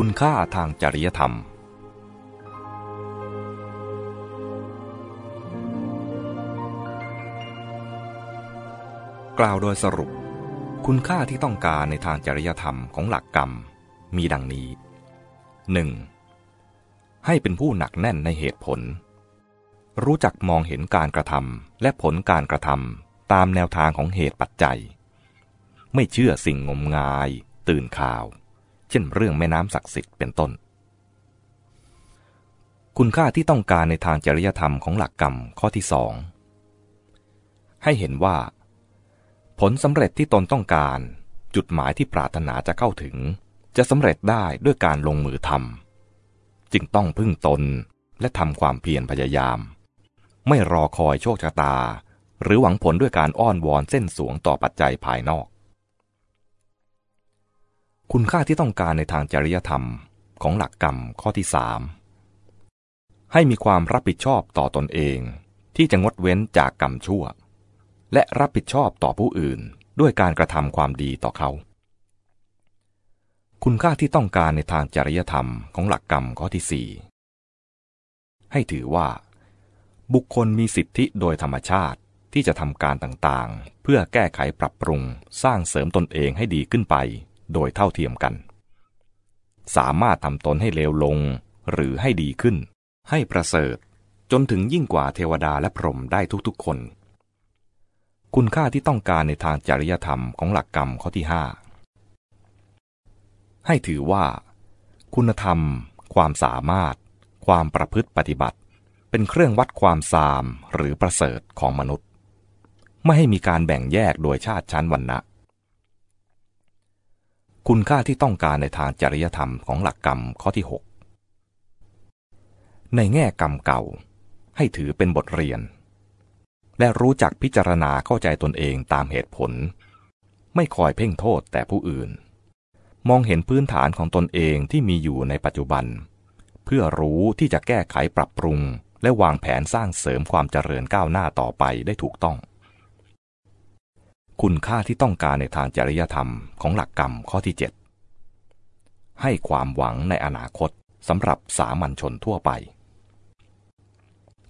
คุณค่าทางจริยธรรม กล่าวโดยสรุป คุณค่าที่ต้องการในทางจริยธรรมของหลักกรรมมีดังนี้ 1. ให้เป็นผู้หนักแน่นในเหตุผล รู้จักมองเห็นการกระทำและผลการกระทำตามแนวทางของเหตุปัจจัย ไม่เชื่อสิ่งงมงาย ตื่นข่าว เช่นเรื่องแม่น้ำศักดิ์สิทธิ์เป็นต้น คุณค่าที่ต้องการในทางจริยธรรมของหลักกรรมข้อที่สองให้เห็นว่า ผลสำเร็จที่ตนต้องการ จุดหมายที่ปรารถนาจะเข้าถึง จะสำเร็จได้ด้วยการลงมือทำจึงต้องพึ่งตนและทำความเพียรพยายาม ไม่รอคอยโชคชะตา หรือหวังผลด้วยการอ้อนวอนเส้นสวงต่อปัจจัยภายนอก คุณค่าที่ต้องการในทางจริยธรรมของหลักกรรมข้อที่สามให้มีความรับผิดชอบต่อตนเอง ที่จะงดเว้นจากกรรมชั่ว และรับผิดชอบต่อผู้อื่นด้วยการกระทำความดีต่อเขา คุณค่าที่ต้องการในทางจริยธรรมของหลักกรรมข้อที่สี่ให้ถือว่า บุคคลมีสิทธิโดยธรรมชาติที่จะทำการต่างๆ เพื่อแก้ไขปรับปรุงสร้างเสริมตนเองให้ดีขึ้นไป โดยเท่าเทียมกัน สามารถทำตนให้เลวลงหรือให้ดีขึ้น ให้ประเสริฐ จนถึงยิ่งกว่าเทวดาและพรหมได้ทุกๆคน คุณค่าที่ต้องการในทางจริยธรรมของหลักกรรมข้อที่ห้าให้ถือว่า คุณธรรม ความสามารถ ความประพฤติปฏิบัติ เป็นเครื่องวัดความสามหรือประเสริฐของมนุษย์ ไม่ให้มีการแบ่งแยกโดยชาติชั้นวรรณะ คุณค่าที่ต้องการในทางจริยธรรมของหลักกรรมข้อที่ 6 ในแง่กรรมเก่า ให้ถือเป็นบทเรียน และรู้จักพิจารณาเข้าใจตนเองตามเหตุผล ไม่คอยเพ่งโทษแต่ผู้อื่น มองเห็นพื้นฐานของตนเองที่มีอยู่ในปัจจุบัน เพื่อรู้ที่จะแก้ไขปรับปรุง และวางแผนสร้างเสริมความเจริญก้าวหน้าต่อไปได้ถูกต้อง คุณค่าที่ต้องการในทางจริยธรรมของหลักกรรมข้อที่ 7 ให้ความหวังในอนาคตสำหรับสามัญชนทั่วไป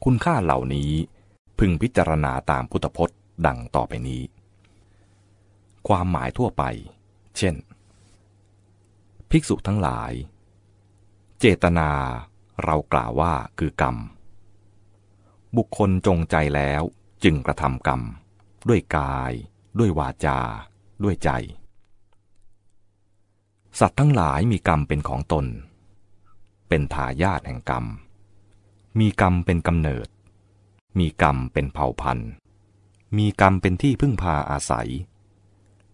คุณค่าเหล่านี้พึงพิจารณาตามพุทธพจน์ดังต่อไปนี้ ความหมายทั่วไป เช่น ภิกษุทั้งหลาย เจตนาเรากล่าวว่าคือกรรม บุคคลจงใจแล้วจึงกระทำกรรม ด้วยกาย ด้วยวาจา ด้วยใจ สัตว์ทั้งหลายมีกรรมเป็นของตน เป็นทายาทแห่งกรรม มีกรรมเป็นกำเนิด มีกรรมเป็นเผ่าพันธุ์ มีกรรมเป็นที่พึ่งพาอาศัย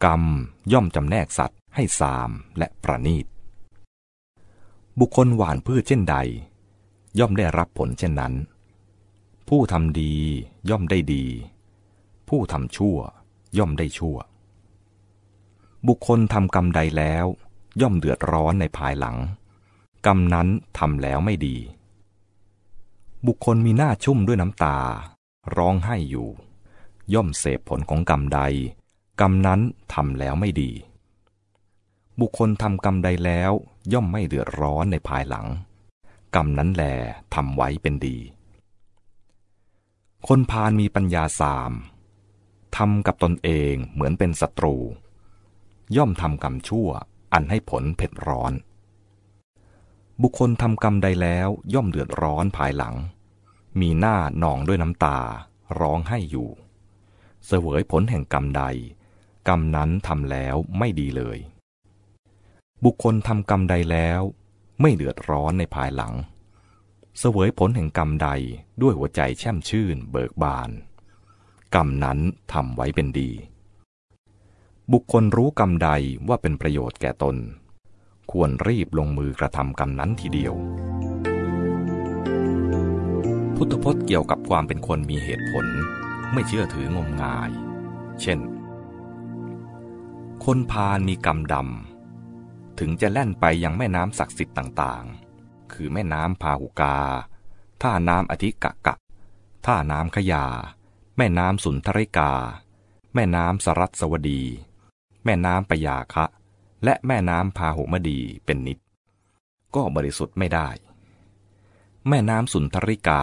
กรรมย่อมจำแนกสัตว์ให้สามและประนีต บุคคลหว่านพืชเช่นใด ย่อมได้รับผลเช่นนั้นผู้ทำดีย่อมได้ดี ผู้ทำชั่ว ย่อมได้ชั่ว บุคคลทำกรรมใดแล้ว ย่อมเดือดร้อนในภายหลัง กรรมนั้นทำแล้วไม่ดี บุคคลมีหน้าชุ่มด้วยน้ำตา ร้องไห้อยู่ ย่อมเสพผลของกรรมใด กรรมนั้นทำแล้วไม่ดี บุคคลทำกรรมใดแล้ว ย่อมไม่เดือดร้อนในภายหลัง กรรมนั้นแลทำไว้เป็นดี คนพาลมีปัญญาสาม ทำกับตนเองเหมือนเป็นศัตรู ย่อมทำกรรมชั่วอันให้ผลเผ็ดร้อน บุคคลทำกรรมใดแล้วย่อมเดือดร้อนภายหลัง มีหน้าหนองด้วยน้ำตาร้องให้อยู่ เสวยผลแห่งกรรมใด กรรมนั้นทำแล้วไม่ดีเลย บุคคลทำกรรมใดแล้ว ไม่เดือดร้อนในภายหลัง เสวยผลแห่งกรรมใดด้วยหัวใจแช่มชื่นเบิกบาน กรรมนั้นทำไว้เป็นดี บุคคลรู้กรรมใดว่าเป็นประโยชน์แก่ตน ควรรีบลงมือกระทำกรรมนั้นทีเดียว พุทธพจน์เกี่ยวกับความเป็นคนมีเหตุผล ไม่เชื่อถืองมงาย เช่น คนพาลมีกรรมดำ ถึงจะแล่นไปยังแม่น้ำศักดิ์สิทธิ์ต่างๆ คือแม่น้ำพาหุกา ท่าน้ำอธิกะกะ ท่าน้ำขยา แม่น้ำสุนทริกา แม่น้ำสรัสวดี แม่น้ำปยาคะ และแม่น้ำพาหุมดีเป็นนิด ก็บริสุทธิ์ไม่ได้ แม่น้ำสุนทริกา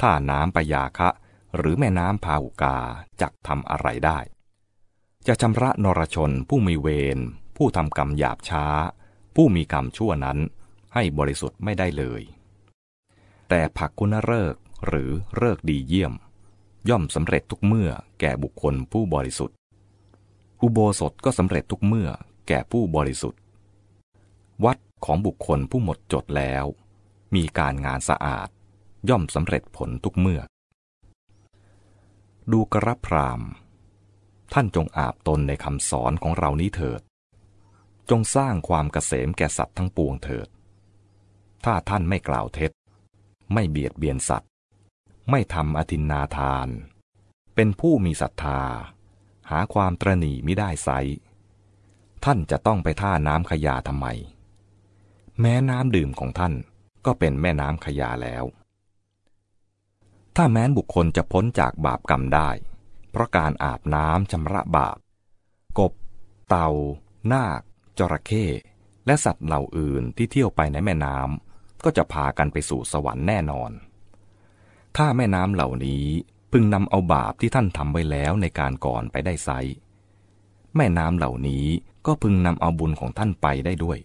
ท่าน้ำปยาคะ หรือแม่น้ำพาหุกาจักทำอะไรได้ จะชำระนรชนผู้มีเวรผู้ทำกรรมหยาบช้า ผู้มีกรรมชั่วนั้นให้บริสุทธิ์ไม่ได้เลย แต่ผักคุณเริกหรือเริกดีเยี่ยม ย่อมสำเร็จทุกเมื่อแก่บุคคลผู้บริสุทธิ์ อุโบสถก็สำเร็จทุกเมื่อแก่ผู้บริสุทธิ์ วัดของบุคคลผู้หมดจดแล้ว มีการงานสะอาด ย่อมสำเร็จผลทุกเมื่อ ดูกระพรามท่านจงอาบตนในคำสอนของเรานี้เถิด จงสร้างความเกษมแก่สัตว์ทั้งปวงเถิด ถ้าท่านไม่กล่าวเท็จ ไม่เบียดเบียนสัตว์ ไม่ทำอธินนาทาน เป็นผู้มีศรัทธา หาความตรณีไม่ได้ไซท่านจะต้องไปท่าน้ำขยาทำไม แม้น้ำดื่มของท่านก็เป็นแม่น้ำขยาแล้ว ถ้าแม้นบุคคลจะพ้นจากบาปกรรมได้ เพราะการอาบน้ำชำระบาป กบ เต่า นาค จระเข้ และสัตว์เหล่าอื่นที่เที่ยวไปในแม่น้ำก็จะพากันไปสู่สวรรค์แน่นอน ถ้าแม่น้ำเหล่านี้พึงนำเอาบาปที่ท่านทำไว้แล้วในการก่อนไปได้ไซแม่น้ำเหล่านี้ก็พึงนำเอาบุญของท่านไปได้ด้วย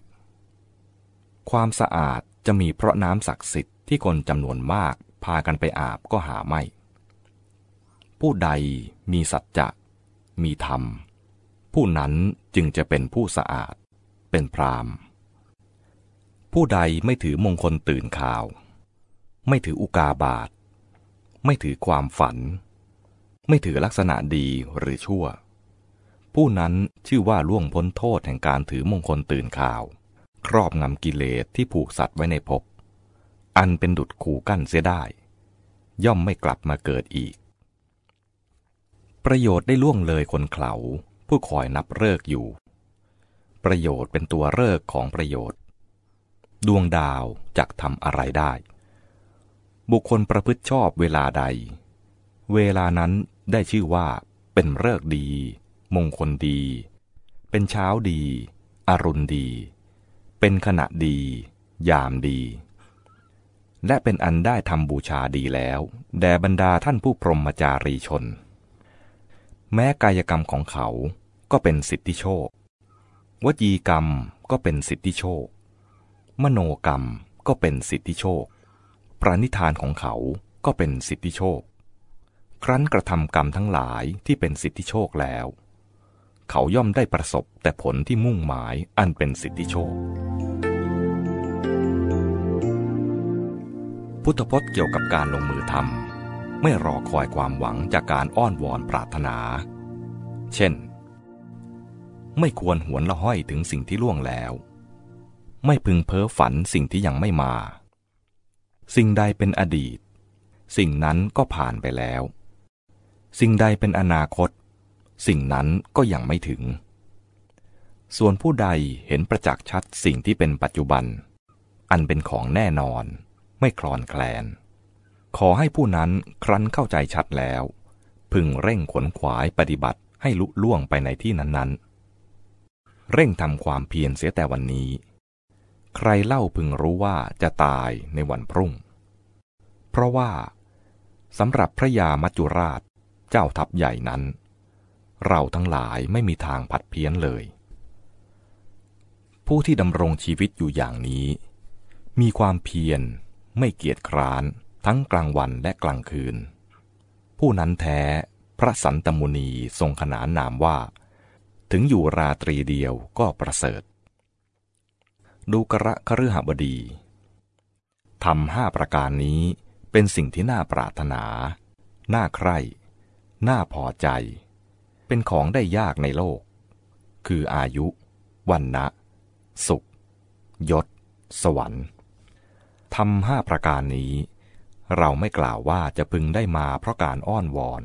ความสะอาดจะมีเพราะน้ำศักดิ์สิทธิ์ที่คนจำนวนมากพากันไปอาบก็หาไม่ ผู้ใดมีสัจจะ มีธรรม ผู้นั้นจึงจะเป็นผู้สะอาด เป็นพรามผู้ใดไม่ถือมงคลตื่นข่าว ไม่ถืออุกาบาท ไม่ถือความฝัน ไม่ถือลักษณะดีหรือชั่ว ผู้นั้นชื่อว่าล่วงพ้นโทษแห่งการถือมงคลตื่นข่าว ครอบงำกิเลสที่ผูกสัตว์ไว้ในภพอันเป็นดุดขู่กั้นเสียได้ ย่อมไม่กลับมาเกิดอีก ประโยชน์ได้ล่วงเลยคนเขาผู้คอยนับเลิกอยู่ ประโยชน์เป็นตัวเลิกของประโยชน์ ดวงดาวจักทำอะไรได้ บุคคลประพฤติชอบเวลาใด เวลานั้นได้ชื่อว่าเป็นเลิกดี มงคลดี เป็นเช้าดี อรุณดี เป็นขณะดี ยามดี และเป็นอันได้ทำบูชาดีแล้วแด่บรรดาท่านผู้พรหมจารีชน แม้กายกรรมของเขาก็เป็นสิทธิโชควจีกรรมก็เป็นสิทธิโชค มโนกรรมก็เป็นสิทธิโชค ปรานิธานของเขาก็เป็นสิทธิโชค ครั้นกระทำกรรมทั้งหลายที่เป็นสิทธิโชคแล้ว เขาย่อมได้ประสบแต่ผลที่มุ่งหมายอันเป็นสิทธิโชค พุทธพจน์เกี่ยวกับการลงมือทำไม่รอคอยความหวังจากการอ้อนวอนปรารถนา เช่น ไม่ควรหวนละห้อยถึงสิ่งที่ล่วงแล้ว ไม่พึงเพ้อฝันสิ่งที่ยังไม่มา สิ่งใดเป็นอดีต สิ่งนั้นก็ผ่านไปแล้ว สิ่งใดเป็นอนาคต สิ่งนั้นก็ยังไม่ถึง ส่วนผู้ใดเห็นประจักษ์ชัดสิ่งที่เป็นปัจจุบัน อันเป็นของแน่นอน ไม่คลอนแคลน ขอให้ผู้นั้นครั้นเข้าใจชัดแล้ว พึงเร่งขนขวายปฏิบัติให้ลุล่วงไปในที่นั้นๆ เร่งทำความเพียรเสียแต่วันนี้ ใครเล่าพึงรู้ว่าจะตายในวันพรุ่ง เพราะว่าสำหรับพระยามัจจุราชเจ้าทัพใหญ่นั้น เราทั้งหลายไม่มีทางผัดเพี้ยนเลย ผู้ที่ดำรงชีวิตอยู่อย่างนี้ มีความเพียรไม่เกียจคร้านทั้งกลางวันและกลางคืน ผู้นั้นแท้พระสันตมุนีทรงขนานนามว่า ถึงอยู่ราตรีเดียวก็ประเสริฐ ดูกระคฤหบดีทำห้าประการนี้เป็นสิ่งที่น่าปรารถนา น่าใคร่ น่าพอใจ เป็นของได้ยากในโลก คืออายุ วันนะสุข ยศ สวรรค์ทำห้าประการนี้ เราไม่กล่าวว่าจะพึงได้มาเพราะการอ้อนวอน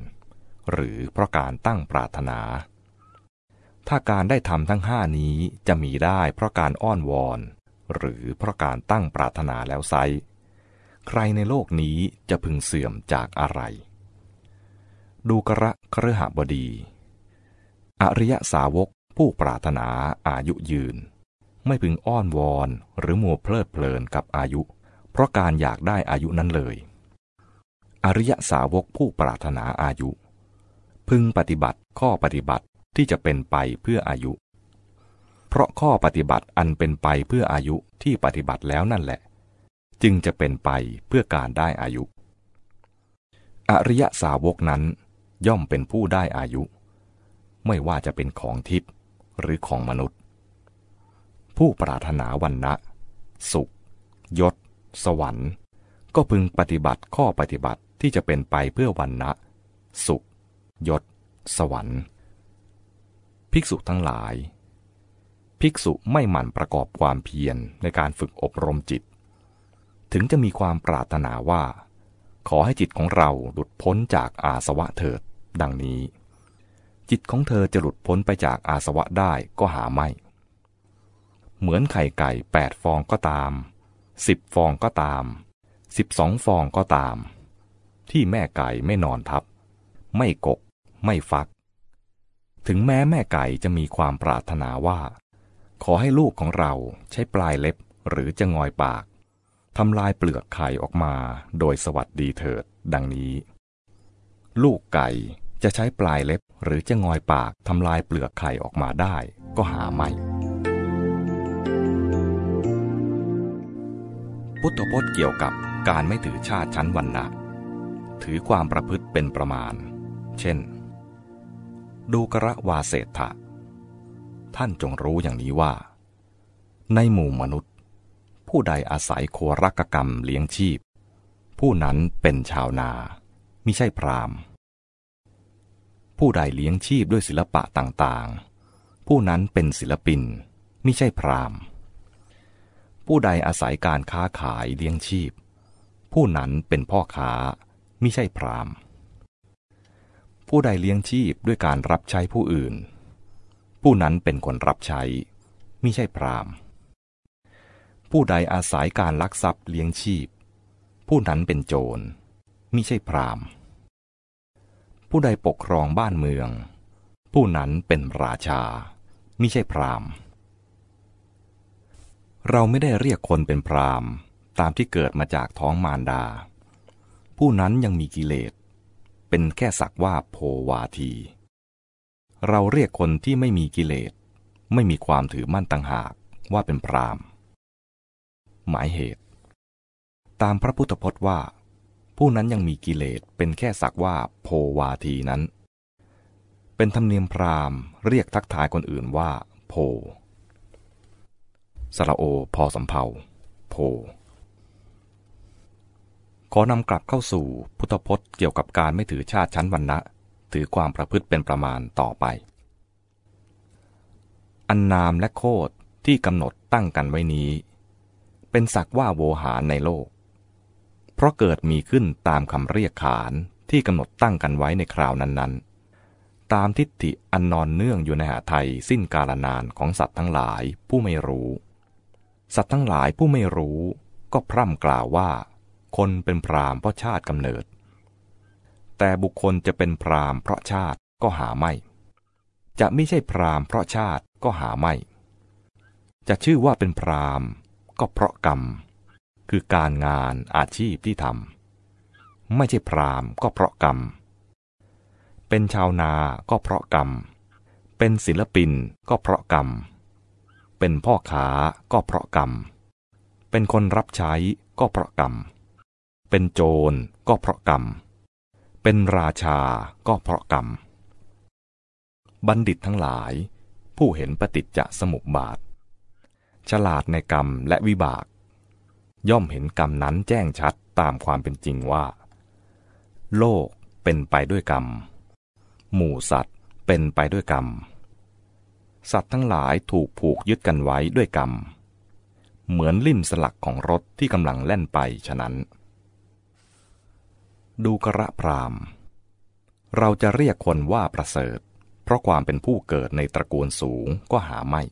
หรือเพราะการตั้งปรารถนา ถ้าการได้ทำทั้งห้านี้จะมีได้เพราะการอ้อนวอน หรือเพราะการตั้งปรารถนาแล้วไซใครในโลกนี้จะพึงเสื่อมจากอะไร ดูกระครหบดี อริยสาวกผู้ปรารถนาอายุยืน ไม่พึงอ้อนวอนหรือมัวเพลิดเพลินกับอายุ เพราะการอยากได้อายุนั้นเลย อริยสาวกผู้ปรารถนาอายุ พึงปฏิบัติข้อปฏิบัติ ที่จะเป็นไปเพื่ออายุ เพราะข้อปฏิบัติอันเป็นไปเพื่ออายุที่ปฏิบัติแล้วนั่นแหละ จึงจะเป็นไปเพื่อการได้อายุ อริยสาวกนั้นย่อมเป็นผู้ได้อายุ ไม่ว่าจะเป็นของทิพย์หรือของมนุษย์ ผู้ปรารถนาวันนะสุข ยศ สวรรค์ ก็พึงปฏิบัติข้อปฏิบัติที่จะเป็นไปเพื่อวันนะสุข ยศ สวรรค์ ภิกษุทั้งหลาย ภิกษุไม่หมั่นประกอบความเพียรในการฝึกอบรมจิต ถึงจะมีความปรารถนาว่า ขอให้จิตของเราหลุดพ้นจากอาสวะเถิด ดังนี้ จิตของเธอจะหลุดพ้นไปจากอาสวะได้ก็หาไม่ เหมือนไข่ไก่แปดฟองก็ตามสิบฟองก็ตามสิบสองฟองก็ตาม ที่แม่ไก่ไม่นอนทับ ไม่กก ไม่ฟัก ถึงแม้แม่ไก่จะมีความปรารถนาว่า ขอให้ลูกของเราใช้ปลายเล็บหรือจะงอยปากทำลายเปลือกไข่ออกมาโดยสวัสดีเถิด ดังนี้ ลูกไก่จะใช้ปลายเล็บหรือจะงอยปากทำลายเปลือกไข่ออกมาได้ก็หาไม่ พุทธพจน์เกี่ยวกับการไม่ถือชาติชั้นวรรณะ ถือความประพฤติเป็นประมาณ เช่น ดูกระวาเศษฐะท่านจงรู้อย่างนี้ว่า ในหมู่มนุษย์ ผู้ใดอาศัยโครักกรรมเลี้ยงชีพ ผู้นั้นเป็นชาวนามิใช่พรามผู้ใดเลี้ยงชีพด้วยศิลปะต่างๆ ผู้นั้นเป็นศิลปินมิใช่พรามผู้ใดอาศัยการค้าขายเลี้ยงชีพ ผู้นั้นเป็นพ่อค้ามิใช่พราม ผู้ใดเลี้ยงชีพด้วยการรับใช้ผู้อื่น ผู้นั้นเป็นคนรับใช้มิใช่พรามผู้ใดอาศัยการลักทรัพย์เลี้ยงชีพ ผู้นั้นเป็นโจรมิใช่พรามผู้ใดปกครองบ้านเมือง ผู้นั้นเป็นราชามิใช่พรามเราไม่ได้เรียกคนเป็นพรามตามที่เกิดมาจากท้องมารดา ผู้นั้นยังมีกิเลส เป็นแค่สักว่าโพวาที เราเรียกคนที่ไม่มีกิเลส ไม่มีความถือมั่นต่างหากว่าเป็นพรามหมายเหตุ ตามพระพุทธพจน์ว่า ผู้นั้นยังมีกิเลสเป็นแค่สักว่าโพวาทีนั้น เป็นธรรมเนียมพราหมณ์ เรียกทักทายคนอื่นว่า โพสระโอพอสำเพาโพ ขอนำกลับเข้าสู่พุทธพจน์เกี่ยวกับการไม่ถือชาติชั้นวรรณะ ถือความประพฤติเป็นประมาณต่อไป อันนามและโคดที่กำหนดตั้งกันไว้นี้ เป็นสักว่าโวหารในโลก เพราะเกิดมีขึ้นตามคำเรียกขานที่กำหนดตั้งกันไว้ในคราวนั้นๆ ตามทิฏฐิอันนอนเนื่องอยู่ในหาไทยสิ้นกาลนานของสัตว์ทั้งหลายผู้ไม่รู้ สัตว์ทั้งหลายผู้ไม่รู้ ก็พร่ำกล่าวว่า คนเป็นพรามเพราะชาติกำเนิด แต่บุคคลจะเป็นพรามเพราะชาติก็หาไม่ จะไม่ใช่พรามเพราะชาติก็หาไม่ จะชื่อว่าเป็นพรามก็เพราะกรรม คือการงานอาชีพที่ทำไม่ใช่พรามก็เพราะกรรม เป็นชาวนาก็เพราะกรรม เป็นศิลปินก็เพราะกรรม เป็นพ่อค้าก็เพราะกรรม เป็นคนรับใช้ก็เพราะกรรม เป็นโจรก็เพราะกรรม เป็นราชาก็เพราะกรรม บัณฑิตทั้งหลาย ผู้เห็นปฏิจจสมุปบาท ฉลาดในกรรมและวิบาก ย่อมเห็นกรรมนั้นแจ้งชัดตามความเป็นจริงว่า โลกเป็นไปด้วยกรรม หมู่สัตว์เป็นไปด้วยกรรม สัตว์ทั้งหลายถูกผูกยึดกันไว้ด้วยกรรม เหมือนลิ่มสลักของรถที่กำลังแล่นไปฉะนั้น ดูกระพราม เราจะเรียกคนว่าประเสริฐ เพราะความเป็นผู้เกิดในตระกูลสูงก็หาไม่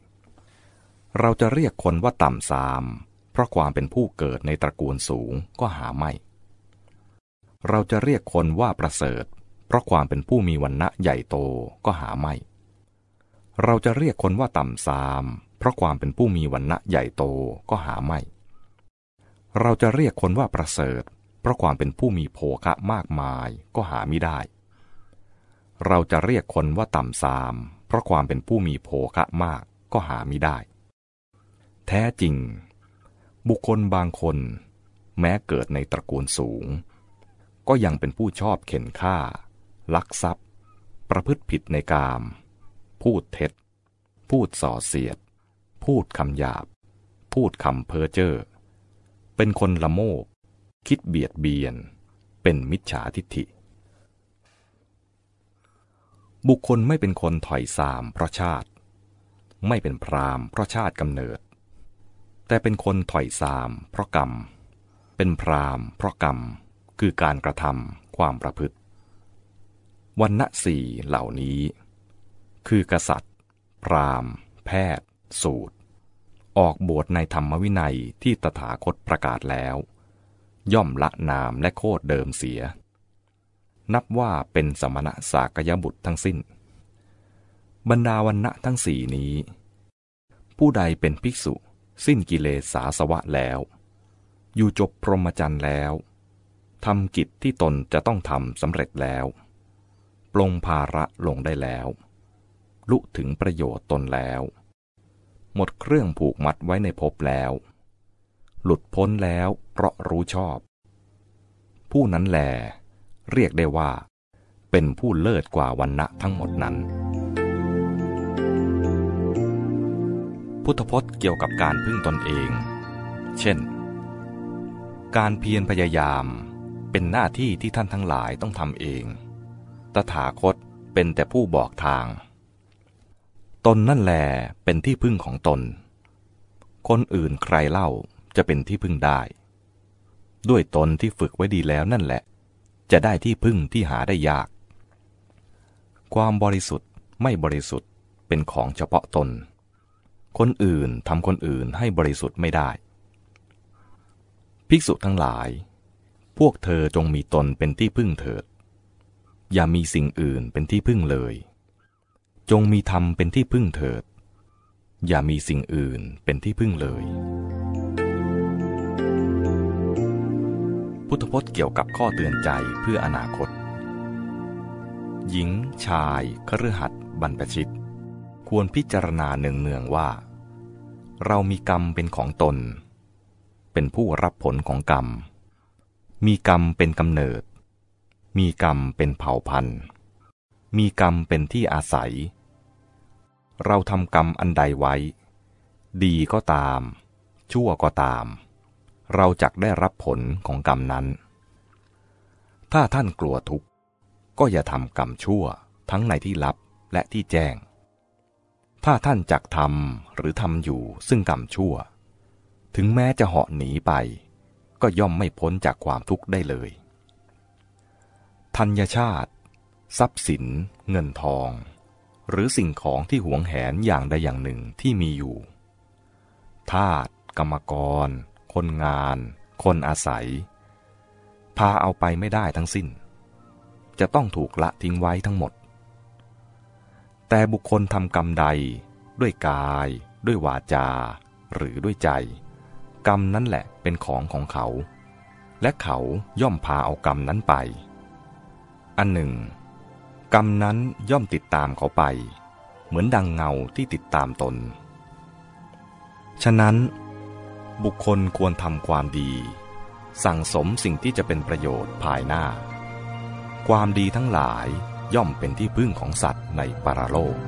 เราจะเรียกคนว่าต่ำซาม เพราะความเป็นผู้เกิดในตระกูลสูงก็หาไม่ เราจะเรียกคนว่าประเสริฐ เพราะความเป็นผู้มีวันณะใหญ่โตก็หาไม่ เราจะเรียกคนว่าต่ำซาม เพราะความเป็นผู้มีวันณะใหญ่โตก็หาไม่ เราจะเรียกคนว่าประเสริฐ เพราะความเป็นผู้มีโภคะมากมายก็หาไม่ได้ เราจะเรียกคนว่าต่ำซาม เพราะความเป็นผู้มีโภคะมากก็หาไม่ได้ แท้จริง บุคคลบางคน แม้เกิดในตระกูลสูง ก็ยังเป็นผู้ชอบเข็นฆ่า ลักทรัพย์ ประพฤติผิดในกาม พูดเท็จ พูดส่อเสียด พูดคำหยาบ พูดคำเพ้อเจ้อเป็นคนละโมบ คิดเบียดเบียน เป็นมิจฉาทิฏฐิ บุคคลไม่เป็นคนถอยสามเพราะชาติ ไม่เป็นพรามเพราะชาติกำเนิด แต่เป็นคนถอยสามเพราะกรรม เป็นพรามเพราะกรรม คือการกระทำความประพฤติวันณะสี่เหล่านี้ คือกษัตริย์ พรามแพทย์ สูตร ออกบวชในธรรมวินัยที่ตถาคตประกาศแล้ว ย่อมละนามและโคดเดิมเสีย นับว่าเป็นสมณะสากยบุตรทั้งสิ้น บรรดาวันณะทั้งสี่นี้ ผู้ใดเป็นภิกษุ สิ้นกิเลสสาสวะแล้ว อยู่จบพรหมจรรย์แล้วทำกิจที่ตนจะต้องทำสำเร็จแล้ว ปลงภาระลงได้แล้ว ลุถึงประโยชน์ตนแล้ว หมดเครื่องผูกมัดไว้ในภพแล้ว หลุดพ้นแล้วเพราะรู้ชอบ ผู้นั้นแลเรียกได้ว่า เป็นผู้เลิศกว่าวันณะทั้งหมดนั้น พุทธพจน์เกี่ยวกับการพึ่งตนเอง เช่น การเพียรพยายามเป็นหน้าที่ที่ท่านทั้งหลายต้องทำเอง ตถาคตเป็นแต่ผู้บอกทาง ตนนั่นแหลเป็นที่พึ่งของตน คนอื่นใครเล่า จะเป็นที่พึ่งได้ ด้วยตนที่ฝึกไว้ดีแล้วนั่นแหละ จะได้ที่พึ่งที่หาได้ยาก ความบริสุทธิ์ไม่บริสุทธิ์เป็นของเฉพาะตน คนอื่นทำคนอื่นให้บริสุทธิ์ไม่ได้ ภิกษุทั้งหลาย พวกเธอจงมีตนเป็นที่พึ่งเถิด อย่ามีสิ่งอื่นเป็นที่พึ่งเลย จงมีธรรมเป็นที่พึ่งเถิด อย่ามีสิ่งอื่นเป็นที่พึ่งเลย พุทธพจน์เกี่ยวกับข้อเตือนใจเพื่ออนาคต หญิง ชายคฤหัสถ์บรรพชิต ควรพิจารณาเนืองๆว่า เรามีกรรมเป็นของตน เป็นผู้รับผลของกรรม มีกรรมเป็นกำเนิด มีกรรมเป็นเผ่าพันธุ์ มีกรรมเป็นที่อาศัย เราทำกรรมอันใดไว้ ดีก็ตาม ชั่วก็ตาม เราจักได้รับผลของกรรมนั้น ถ้าท่านกลัวทุกข์ ก็อย่าทำกรรมชั่วทั้งในที่ลับและที่แจ้ง ถ้าท่านจักทำหรือทำอยู่ซึ่งกรรมชั่ว ถึงแม้จะเหาะหนีไป ก็ย่อมไม่พ้นจากความทุกข์ได้เลยธัญชาติ ทรัพย์สิน เงินทอง หรือสิ่งของที่หวงแหนอย่างใดอย่างหนึ่งที่มีอยู่ทาสกรรมกร คนงาน คนอาศัย พาเอาไปไม่ได้ทั้งสิ้น จะต้องถูกละทิ้งไว้ทั้งหมด แต่บุคคลทำกรรมใด ด้วยกาย ด้วยวาจา หรือด้วยใจ กรรมนั้นแหละเป็นของของเขา และเขาย่อมพาเอากรรมนั้นไป อันหนึ่ง กรรมนั้นย่อมติดตามเขาไป เหมือนดังเงาที่ติดตามตน ฉะนั้น บุคคลควรทำความดี สั่งสมสิ่งที่จะเป็นประโยชน์ภายหน้า ความดีทั้งหลายย่อมเป็นที่พึ่งของสัตว์ในปรโลก